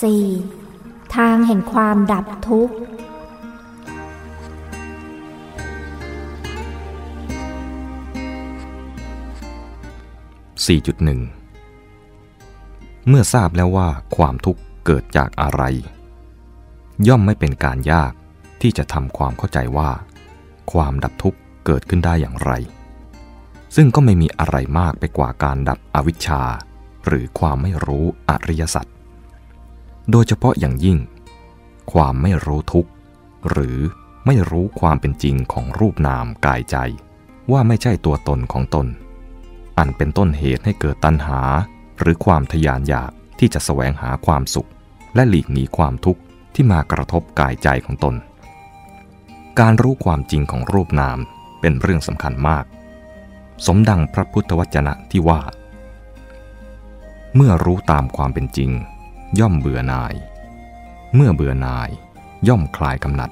4. ทางแห่งความดับทุกข์ 4.1 เมื่อทราบแล้วว่าความทุกข์เกิดจากอะไร ย่อมไม่เป็นการยากที่จะทำความเข้าใจว่า ความดับทุกข์เกิดขึ้นได้อย่างไร ซึ่งก็ไม่มีอะไรมากไปกว่าการดับอวิชชา หรือความไม่รู้อริยสัจ โดยเฉพาะอย่างยิ่ง ความไม่รู้ทุกข์ หรือไม่รู้ความเป็นจริงของรูปนามกายใจ ว่าไม่ใช่ตัวตนของตน อันเป็นต้นเหตุให้เกิดตัณหา หรือความทยานอยากที่จะแสวงหาความสุข และหลีกหนีความทุกข์ที่มากระทบกายใจของตน การรู้ความจริงของรูปนามเป็นเรื่องสำคัญมาก สมดังพระพุทธวจนะที่ว่า เมื่อรู้ตามความเป็นจริง ย่อมเบื่อหน่าย เมื่อเบื่อหน่าย ย่อมคลายกำหนัด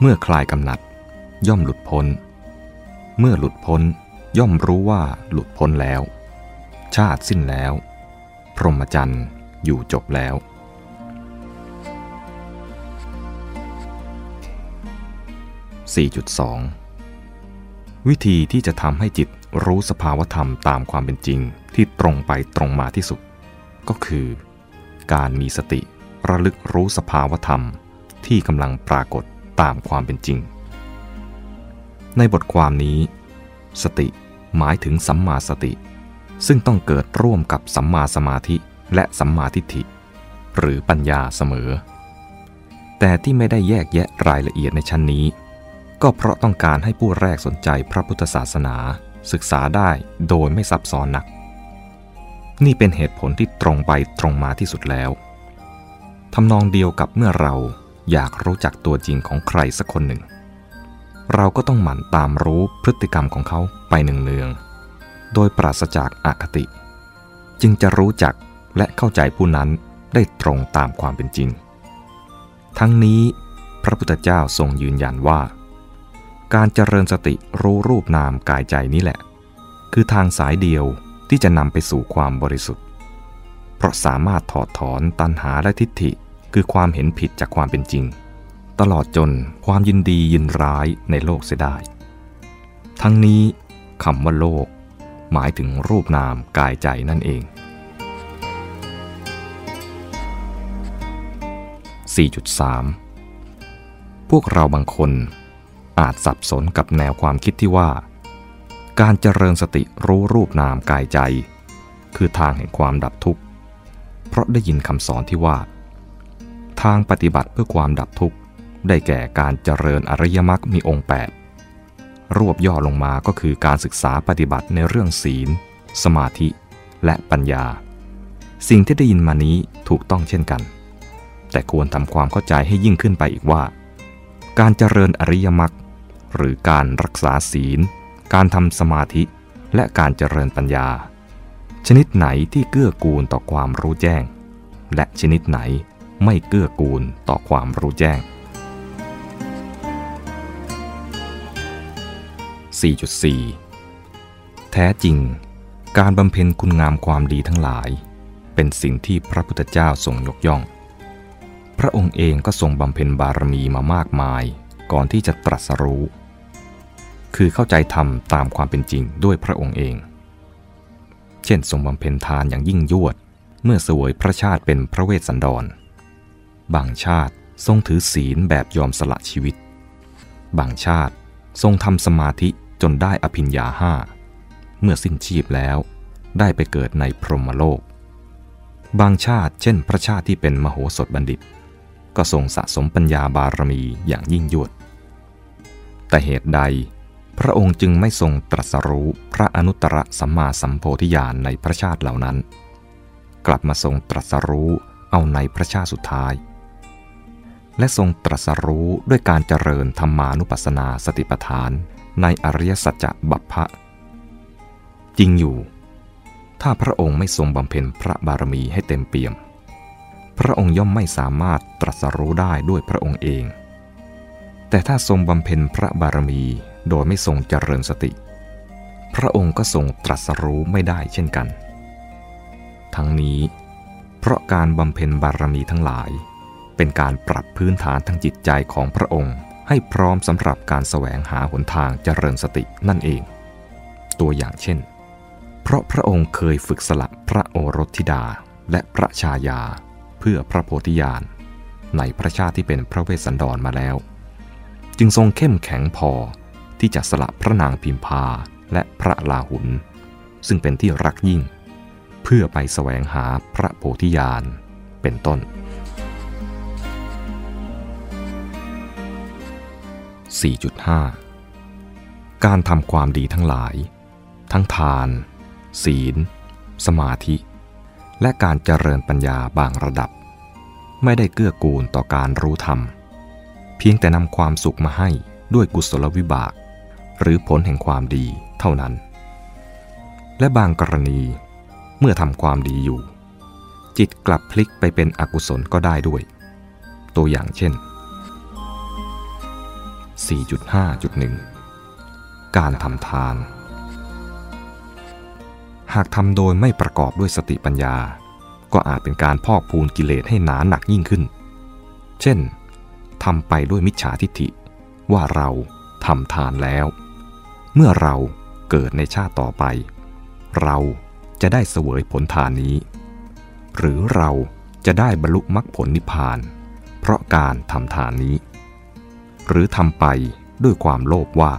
เมื่อคลายกำหนัด ย่อมหลุดพ้น เมื่อหลุดพ้น ย่อมรู้ว่าหลุดพ้นแล้ว ชาติสิ้นแล้ว พรหมจรรย์อยู่จบแล้ว 4.2 วิธีที่จะทำให้จิตรู้สภาวธรรมตามความเป็นจริงที่ตรงไปตรงมาที่สุด ก็คือ การมีสติระลึกรู้สภาวธรรมที่กำลังปรากฏตามความเป็นจริง ในบทความนี้ สติหมายถึงสัมมาสติ ซึ่งต้องเกิดร่วมกับสัมมาสมาธิและสัมมาทิฏฐิ หรือปัญญาเสมอ แต่ที่ไม่ได้แยกแยะรายละเอียดในชั้นนี้ ก็เพราะต้องการให้ผู้แรกสนใจพระพุทธศาสนา ศึกษาได้โดยไม่ซับซ้อนนัก นี่เป็นเหตุผลที่ตรงไปตรงมาที่สุดแล้วทำนองเดียวกับเมื่อเราอยากรู้จักตัวจริงของใครสักคนหนึ่ง เราก็ต้องหมั่นตามรู้พฤติกรรมของเขาไปเนืองๆโดยปราศจากอาคติ จึงจะรู้จักและเข้าใจผู้นั้นได้ตรงตามความเป็นจริง ทั้งนี้พระพุทธเจ้าทรงยืนยันว่า การเจริญสติรู้รูปนามกายใจนี้แหละ คือทางสายเดียว ที่จะนำไปสู่ความบริสุทธิ์ เพราะสามารถถอดถอนตัณหาและทิฏฐิคือความเห็นผิดจากความเป็นจริง ตลอดจนความยินดียินร้ายในโลกเสียได้ ทั้งนี้คำว่าโลก หมายถึงรูปนามกายใจนั่นเอง 4.3 พวกเราบางคนอาจสับสนกับแนวความคิดที่ว่า การเจริญสติรู้รูปนามกายใจ คือทางแห่งความดับทุกข์ เพราะได้ยินคำสอนที่ว่า ทางปฏิบัติเพื่อความดับทุกข์ ได้แก่การเจริญอริยมรรคมีองค์ 8 รวบย่อลงมาก็คือการศึกษาปฏิบัติในเรื่องศีล สมาธิ และปัญญา สิ่งที่ได้ยินมานี้ถูกต้องเช่นกัน แต่ควรทำความเข้าใจให้ยิ่งขึ้นไปอีกว่า การเจริญอริยมรรคหรือการรักษาศีล การทำสมาธิและการเจริญปัญญา ชนิดไหนที่เกื้อกูลต่อความรู้แจ้ง และชนิดไหนไม่เกื้อกูลต่อความรู้แจ้ง 4.4 แท้จริง การบำเพ็ญคุณงามความดีทั้งหลาย เป็นสิ่งที่พระพุทธเจ้าทรงยกย่อง พระองค์เองก็ทรงบำเพ็ญบารมีมามากมาย ก่อนที่จะตรัสรู้ คือเข้าใจธรรมตามความเป็นจริงด้วยพระองค์เอง เช่นทรงบำเพ็ญทานอย่างยิ่งยวด เมื่อสวยพระชาติเป็นพระเวสสันดร บางชาติทรงถือศีลแบบยอมสละชีวิต บางชาติทรงทำสมาธิจนได้อภิญญาห้า เมื่อสิ้นชีพแล้วได้ไปเกิดในพรหมโลก บางชาติเช่นพระชาติที่เป็นมโหสถบัณฑิต ก็ทรงสะสมปัญญาบารมีอย่างยิ่งยวด แต่เหตุใด พระองค์จึงไม่ทรงตรัสรู้พระอนุตตรสัมมาสัมโพธิญาณในพระชาติเหล่านั้น กลับมาทรงตรัสรู้เอาในพระชาติสุดท้าย และทรงตรัสรู้ด้วยการเจริญธรรมานุปัสสนาสติปัฏฐานในอริยสัจบัพพะ จริงอยู่ ถ้าพระองค์ไม่ทรงบำเพ็ญพระบารมีให้เต็มเปี่ยม พระองค์ย่อมไม่สามารถตรัสรู้ได้ด้วยพระองค์เอง แต่ถ้าทรงบำเพ็ญพระบารมี โดยไม่ทรงเจริญสติ พระองค์ก็ทรงตรัสรู้ไม่ได้เช่นกัน ทั้งนี้ เพราะการบำเพ็ญบารมีทั้งหลาย เป็นการปรับพื้นฐานทางจิตใจของพระองค์ให้พร้อมสำหรับการแสวงหาหนทางเจริญสตินั่นเอง ตัวอย่างเช่น เพราะพระองค์เคยฝึกสละพระโอรสธิดาและพระชายา เพื่อพระโพธิญาณในพระชาติที่เป็นพระเวสสันดรมาแล้ว จึงทรงเข้มแข็งพอ ที่จะสละพระนางพิมพาและพระลาหุน ซึ่งเป็นที่รักยิ่ง เพื่อไปแสวงหาพระโพธิญาณเป็นต้น 4.5 การทำความดีทั้งหลาย ทั้งทาน ศีล สมาธิ และการเจริญปัญญาบางระดับ ไม่ได้เกื้อกูลต่อการรู้ธรรม เพียงแต่นำความสุขมาให้ด้วยกุศลวิบาก หรือผลแห่งความดีเท่านั้น และบางกรณีเมื่อทำความดีอยู่ จิตกลับพลิกไปเป็นอกุศลก็ได้ด้วย ตัวอย่างเช่น 4.5.1 การทำทาน หากทำโดยไม่ประกอบด้วยสติปัญญา ก็อาจเป็นการพอกพูนกิเลสให้หนาหนักยิ่งขึ้น เช่นทำไปด้วยมิจฉาทิฏฐิว่าเราทำทานแล้ว เมื่อเราเกิดในชาติต่อไป เราจะได้เสวยผลทานนี้ หรือเราจะได้บรรลุมรรคผลนิพพาน เพราะการทำทานนี้ หรือทำไปด้วยความโลภว่า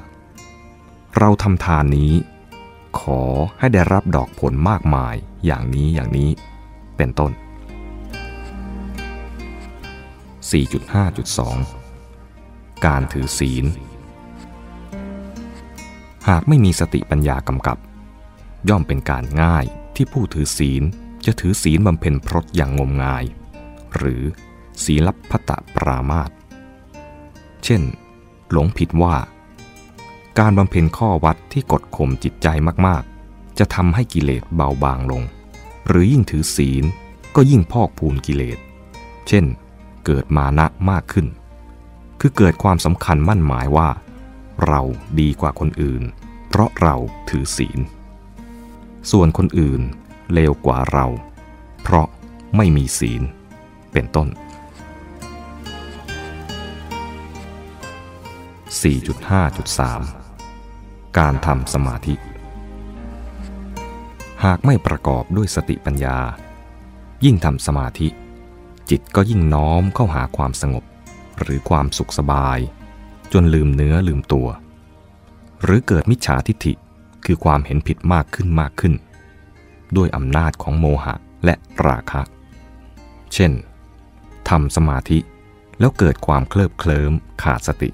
เราทำทานนี้ ขอให้ได้รับดอกผลมากมายอย่างนี้อย่างนี้ เป็นต้น 4.5.2 การถือศีล หากไม่มีสติปัญญากำกับ ย่อมเป็นการง่ายที่ผู้ถือศีลจะถือศีลบำเพ็ญพรตอย่างงมงาย หรือศีลับพัตปรามาตเช่น หลงผิดว่า การบำเพ็ญข้อวัดที่กดข่มจิตใจมากๆ จะทำให้กิเลสเบาบางลง หรือยิ่งถือศีลก็ยิ่งพอกพูนกิเลส เช่น เกิดมานะมากขึ้น คือเกิดความสำคัญมั่นหมายว่า เราดีกว่าคนอื่น เพราะเราถือศีล ส่วนคนอื่นเลวกว่าเรา เพราะไม่มีศีล เป็นต้น 4.5.3 การทำสมาธิ หากไม่ประกอบด้วยสติปัญญา ยิ่งทำสมาธิ จิตก็ยิ่งน้อมเข้าหาความสงบ หรือความสุขสบาย จนลืมเนื้อลืมตัว หรือเกิดมิจฉาทิฏฐิคือความเห็นผิดมากขึ้นมากขึ้น ด้วยอำนาจของโมหะและราคะ เช่นทำสมาธิแล้วเกิดความเคลิบเคลิ้มขาดสติ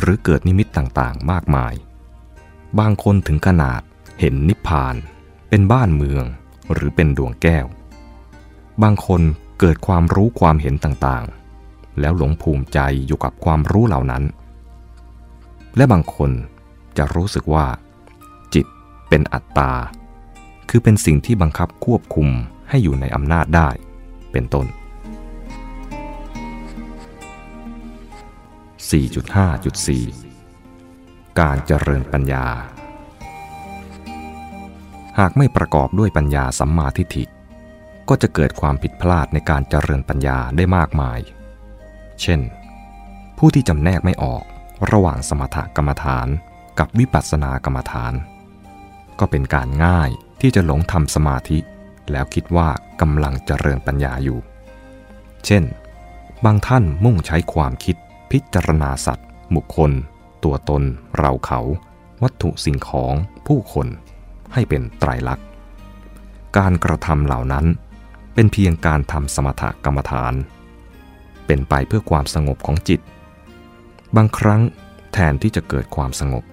หรือเกิดนิมิตต่างๆมากมาย บางคนถึงขนาดเห็นนิพพาน เป็นบ้านเมืองหรือเป็นดวงแก้ว บางคนเกิดความรู้ความเห็นต่างๆ แล้วหลงภูมิใจอยู่กับความรู้เหล่านั้น และบางคนจะรู้สึกว่า จิตเป็นอัตตา คือเป็นสิ่งที่บังคับควบคุมให้อยู่ในอำนาจได้ เป็นต้น 4.5.4 การเจริญปัญญา หากไม่ประกอบด้วยปัญญาสัมมาทิฏฐิก็จะเกิดความผิดพลาดในการเจริญปัญญาได้มากมาย เช่น ผู้ที่จำแนกไม่ออกระหว่างสมถกรรมฐานกับวิปัสสนากรรมฐาน ก็เป็นการง่ายที่จะหลงทำสมาธิ แล้วคิดว่ากำลังเจริญปัญญาอยู่ เช่น บางท่านมุ่งใช้ความคิดพิจารณาสัตว์ บุคคล ตัวตน เราเขา วัตถุสิ่งของผู้คนให้เป็นไตรลักษณ์ การกระทำเหล่านั้นเป็นเพียงการทำสมถกรรมฐาน เป็นไปเพื่อความสงบของจิต บางครั้งแทนที่จะเกิดความสงบ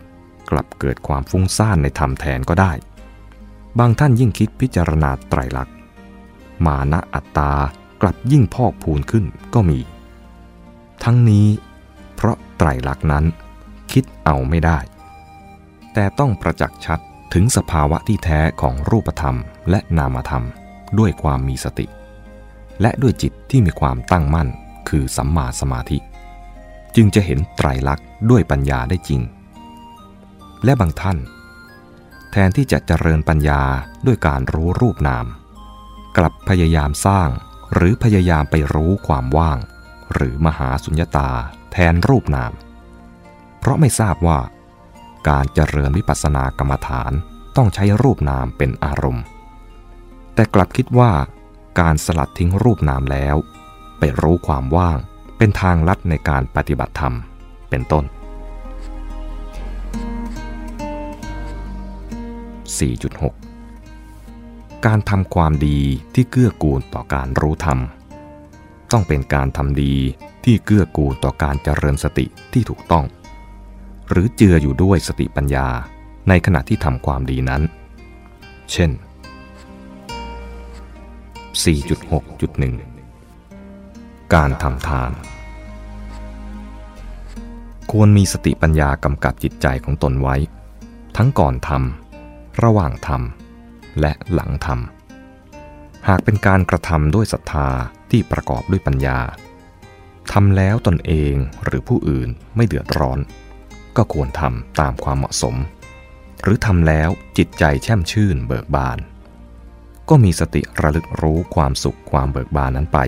กลับเกิดความฟุ้งซ่านในธรรมแทนก็ได้ บางท่านยิ่งคิดพิจารณาไตรลักษณ์ มานะอัตตากลับยิ่งพอกพูนขึ้นก็มี ทั้งนี้ เพราะไตรลักษณ์นั้นคิดเอาไม่ได้ แต่ต้องประจักษ์ชัดถึงสภาวะที่แท้ของรูปธรรมและนามธรรมด้วยความมีสติ และด้วยจิตที่มีความตั้งมั่น คือสัมมาสมาธิ จึงจะเห็นไตรลักษณ์ด้วยปัญญาได้จริง และบางท่าน แทนที่จะเจริญปัญญาด้วยการรู้รูปนาม กลับพยายามสร้างหรือพยายามไปรู้ความว่าง หรือมหาสุญญตาแทนรูปนาม เพราะไม่ทราบว่า การเจริญวิปัสสนากรรมฐานต้องใช้รูปนามเป็นอารมณ์ แต่กลับคิดว่าการสลัดทิ้งรูปนามแล้ว ไปรู้ความว่าง เป็นทางลัดในการปฏิบัติธรรม เป็นต้น 4.6 การทำความดีที่เกื้อกูลต่อการรู้ธรรม ต้องเป็นการทำดีที่เกื้อกูลต่อการเจริญสติที่ถูกต้อง หรือเจืออยู่ด้วยสติปัญญาในขณะที่ทำความดีนั้น เช่น 4.6.1 การทำทาน ควรมีสติปัญญากำกับจิตใจของตนไว้ ทั้งก่อนทำระหว่างทำและหลังทำหากเป็นการกระทำด้วยศรัทธาที่ประกอบด้วยปัญญาทำแล้วตนเองหรือผู้อื่นไม่เดือดร้อน ก็ควรทำตามความเหมาะสม หรือทำแล้วจิตใจแช่มชื่นเบิกบาน ก็มีสติระลึกรู้ความสุขความเบิกบานนั้นไป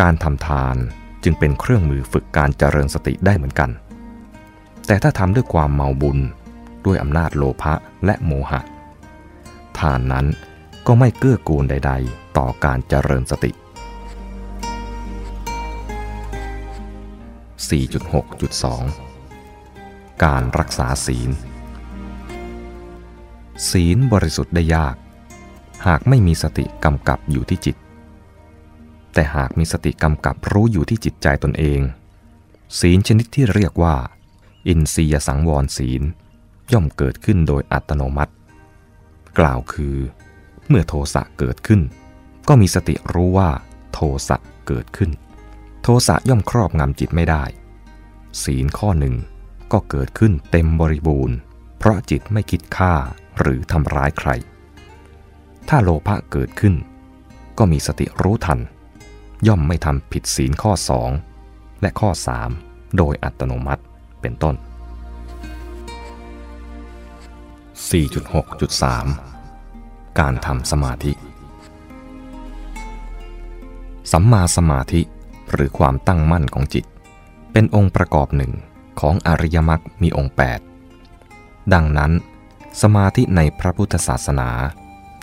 การทำทานจึงเป็นเครื่องมือฝึกการเจริญสติได้เหมือนกัน แต่ถ้าทำด้วยความเมาบุญด้วยอำนาจโลภะและโมหะ ทานนั้นก็ไม่เกื้อกูลใด ๆ ต่อการเจริญสติ 4.6.2 การรักษาศีล ศีลบริสุทธิ์ได้ยาก หากไม่มีสติกำกับอยู่ที่จิต แต่หากมีสติกำกับรู้อยู่ที่จิตใจตนเอง ศีลชนิดที่เรียกว่า อินทรียสังวรศีล ย่อมเกิดขึ้นโดยอัตโนมัติ กล่าวคือ เมื่อโทสะเกิดขึ้น ก็มีสติรู้ว่า โทสะเกิดขึ้น โทสะย่อมครอบงำจิตไม่ได้ ศีลข้อหนึ่งก็เกิดขึ้นเต็มบริบูรณ์ เพราะจิตไม่คิดฆ่าหรือทำร้ายใคร ถ้าโลภะเกิดขึ้น ก็มีสติรู้ทัน ย่อมไม่ทำผิดศีลข้อ 2 และข้อ 3 โดยอัตโนมัติเป็นต้น 4.6.3 การทำสมาธิ สัมมาสมาธิหรือความตั้งมั่นของจิต เป็นองค์ประกอบหนึ่งของอริยมรรคมีองค์ 8 ดังนั้น สมาธิในพระพุทธศาสนา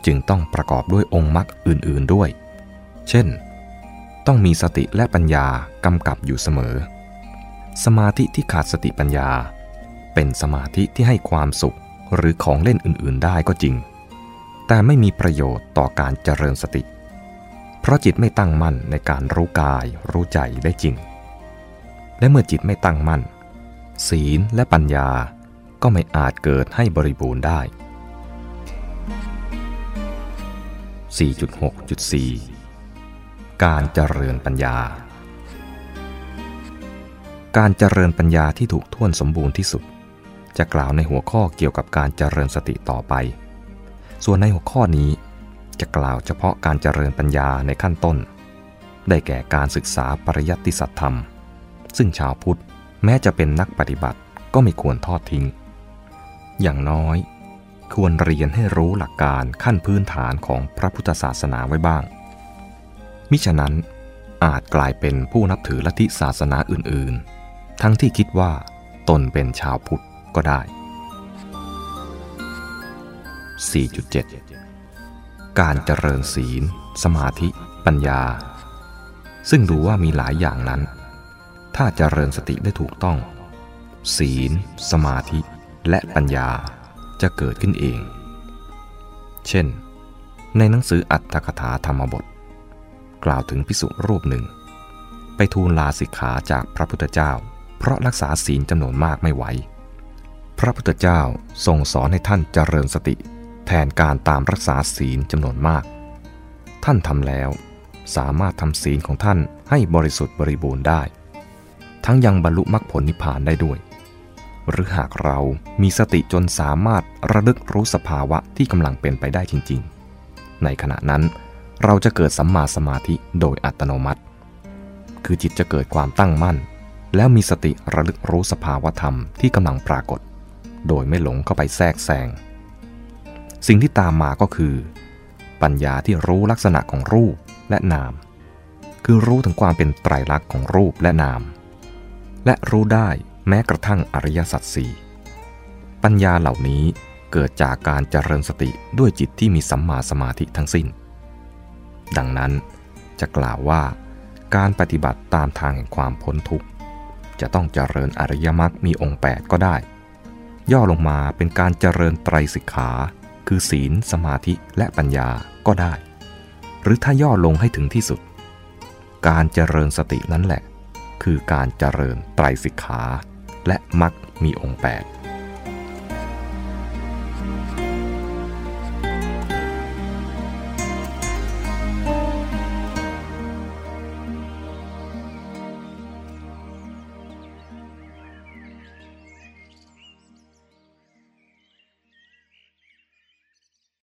จึงต้องประกอบด้วยองค์มรรคอื่น ๆด้วย เช่น ต้องมีสติและปัญญากำกับอยู่เสมอ สมาธิที่ขาดสติปัญญา เป็นสมาธิที่ให้ความสุขหรือของเล่นอื่นๆได้ก็จริง แต่ไม่มีประโยชน์ต่อการเจริญสติ เพราะจิตไม่ตั้งมั่นในการรู้กายรู้ใจได้จริง และเมื่อจิตไม่ตั้งมั่น ศีลและปัญญาก็ไม่อาจเกิดให้บริบูรณ์ได้ 4.6.4 การเจริญปัญญา การเจริญปัญญาที่ถูกท่วนสมบูรณ์ที่สุด จะกล่าวในหัวข้อเกี่ยวกับการเจริญสติต่อไป ส่วนในหัวข้อนี้ จะกล่าวเฉพาะการเจริญปัญญาในขั้นต้น ได้แก่การศึกษาปริยัติสัตธรรม ซึ่งชาวพุทธแม้จะเป็นนักปฏิบัติก็ไม่ควรทอดทิ้ง อย่างน้อย ควรเรียนให้รู้หลักการขั้นพื้นฐานของพระพุทธศาสนาไว้บ้าง มิฉะนั้นอาจกลายเป็นผู้นับถือลัทธิศาสนาอื่น ๆ ทั้งที่คิดว่าตนเป็นชาวพุทธก็ได้ 4.7 การเจริญศีล สมาธิ ปัญญา ซึ่งดูว่ามีหลายอย่างนั้น ถ้าเจริญสติได้ถูกต้อง ศีล สมาธิและปัญญาจะเกิดขึ้นเอง เช่น ในหนังสืออัตถกถาธรรมบท กล่าวถึงพิสุรูปหนึ่ง ไปทูลลาสิกขาจากพระพุทธเจ้า เพราะรักษาศีลจำนวนมากไม่ไหว พระพุทธเจ้าทรงสอนให้ท่านเจริญสติ แทนการตามรักษาศีลจำนวนมาก ท่านทำแล้ว สามารถทำศีลของท่านให้บริสุทธิ์บริบูรณ์ได้ ทั้งยังบรรลุมรรคผลนิพพานได้ด้วย หรือหากเรามีสติจนสามารถระลึกรู้สภาวะที่กำลังเป็นไปได้จริง ๆ ในขณะนั้น เราจะเกิดสัมมาสมาธิโดยอัตโนมัติ คือจิตจะเกิดความตั้งมั่น แล้วมีสติระลึกรู้สภาวะธรรมที่กำลังปรากฏ โดยไม่หลงเข้าไปแทรกแซง สิ่งที่ตามมาก็คือ ปัญญาที่รู้ลักษณะของรูปและนาม คือรู้ถึงความเป็นไตรลักษณ์ของรูปและนาม และรู้ได้แม้กระทั่งอริยสัจสี่ปัญญาเหล่านี้เกิดจากการเจริญสติด้วยจิตที่มีสัมมาสมาธิทั้งสิ้น ดังนั้นจะกล่าวว่าการปฏิบัติตามทางแห่งความพ้นทุกข์ จะต้องเจริญอริยมรรคมีองค์ 8 ก็ได้ ย่อลงมาเป็นการเจริญไตรสิกขา คือศีล สมาธิและปัญญาก็ได้ หรือถ้าย่อลงให้ถึงที่สุด การเจริญสตินั่นแหละ คือการเจริญไตรสิกขา และมรรคมีองค์ 8